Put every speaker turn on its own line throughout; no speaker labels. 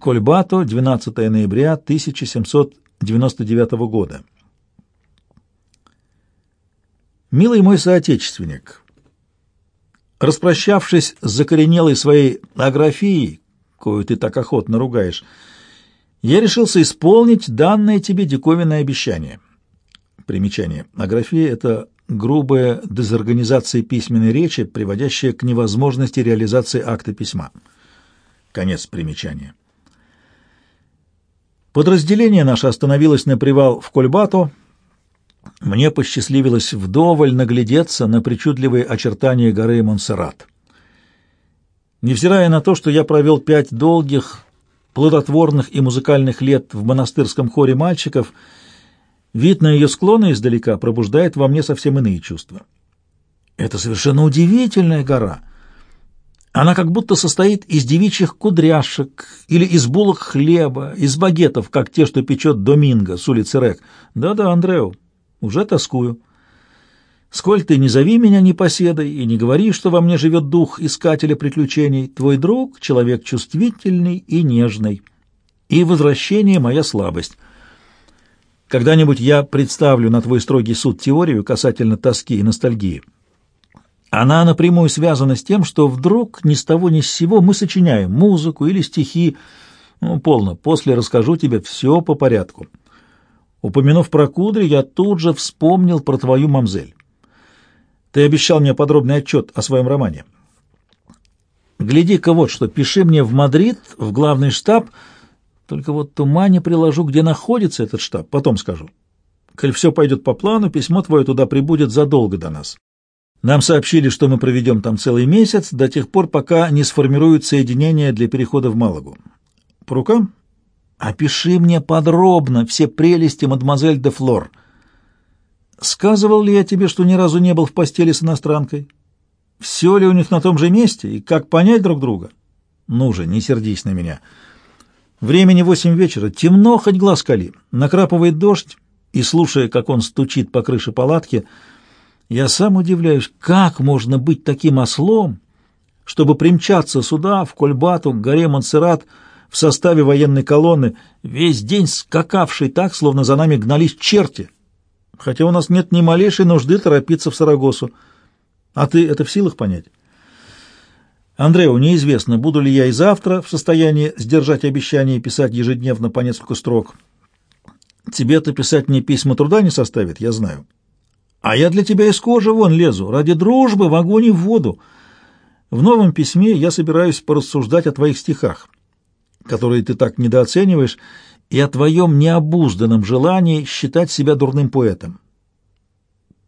Кольбато, 12 ноября 1799 года. Милый мой соотечественник, распрощавшись с закоренелой своей аграфией, кою ты так охотно ругаешь, я решился исполнить данное тебе диковинное обещание. Примечание. Аграфия — это грубая дезорганизация письменной речи, приводящая к невозможности реализации акта письма. Конец примечания. Подразделение наше остановилось на привал в Кольбато. Мне посчастливилось вдоволь наглядеться на причудливые очертания горы Монсеррат. Невзирая на то, что я провел пять долгих, плодотворных и музыкальных лет в монастырском хоре мальчиков, вид на ее склоны издалека пробуждает во мне совсем иные чувства. Это совершенно удивительная гора. Она как будто состоит из девичьих кудряшек или из булок хлеба, из багетов, как те, что печет Доминго с улицы Рек. Да-да, Андрео, уже тоскую. Сколь ты не зови меня непоседой и не говори, что во мне живет дух искателя приключений, твой друг — человек чувствительный и нежный, и возвращение — моя слабость. Когда-нибудь я представлю на твой строгий суд теорию касательно тоски и ностальгии. Она напрямую связана с тем, что вдруг ни с того ни с сего мы сочиняем музыку или стихи. Ну, полно, после расскажу тебе все по порядку. Упомянув про кудри, я тут же вспомнил про твою мамзель. Ты обещал мне подробный отчет о своем романе. Гляди-ка вот что, пиши мне в Мадрид, в главный штаб, только вот тумане приложу, где находится этот штаб, потом скажу. Коль все пойдет по плану, письмо твое туда прибудет задолго до нас. Нам сообщили, что мы проведем там целый месяц, до тех пор, пока не сформируют соединение для перехода в Малагу. По рукам? Опиши мне подробно все прелести мадемуазель де Флор — Сказывал ли я тебе, что ни разу не был в постели с иностранкой? Все ли у них на том же месте, и как понять друг друга? Ну же, не сердись на меня. Времени восемь вечера, темно, хоть глаз кали, накрапывает дождь, и, слушая, как он стучит по крыше палатки, я сам удивляюсь, как можно быть таким ослом, чтобы примчаться сюда, в Кольбату, к горе Монсеррат, в составе военной колонны, весь день скакавший так, словно за нами гнались черти хотя у нас нет ни малейшей нужды торопиться в Сарагосу. А ты это в силах понять? Андреу, неизвестно, буду ли я и завтра в состоянии сдержать обещание писать ежедневно по несколько строк. Тебе-то писать мне письма труда не составит, я знаю. А я для тебя из кожи вон лезу, ради дружбы в огонь и в воду. В новом письме я собираюсь порассуждать о твоих стихах, которые ты так недооцениваешь, и о твоем необузданном желании считать себя дурным поэтом.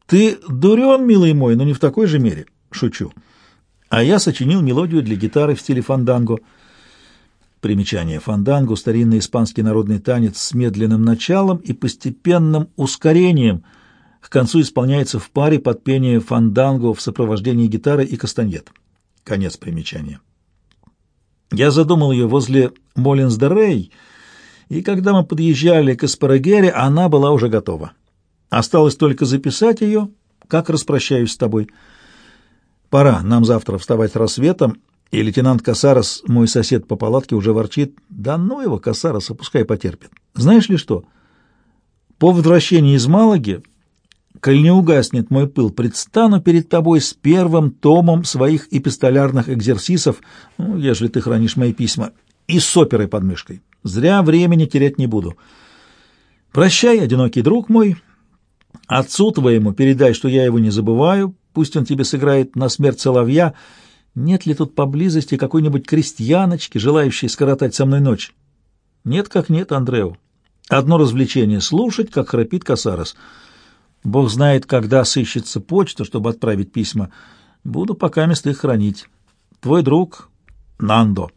Ты дурен, милый мой, но не в такой же мере. Шучу. А я сочинил мелодию для гитары в стиле фанданго. Примечание. Фанданго — старинный испанский народный танец с медленным началом и постепенным ускорением. К концу исполняется в паре под пение фанданго в сопровождении гитары и кастаньет. Конец примечания. Я задумал ее возле Моллинс-де-Рей — и когда мы подъезжали к Эспарагере, она была уже готова. Осталось только записать ее, как распрощаюсь с тобой. Пора, нам завтра вставать рассветом, и лейтенант Касарос, мой сосед по палатке, уже ворчит. Да ну его, Касароса, пускай потерпит. Знаешь ли что? По возвращении из Малаги, коль не угаснет мой пыл, предстану перед тобой с первым томом своих эпистолярных экзерсисов, ну, ежели ты хранишь мои письма, и с оперой под мышкой. Зря времени терять не буду. Прощай, одинокий друг мой. Отцу твоему передай, что я его не забываю. Пусть он тебе сыграет на смерть соловья. Нет ли тут поблизости какой-нибудь крестьяночки, желающей скоротать со мной ночь? Нет как нет, Андрео. Одно развлечение — слушать, как храпит Касарос. Бог знает, когда сыщется почта, чтобы отправить письма. Буду пока мест их хранить. Твой друг Нандо.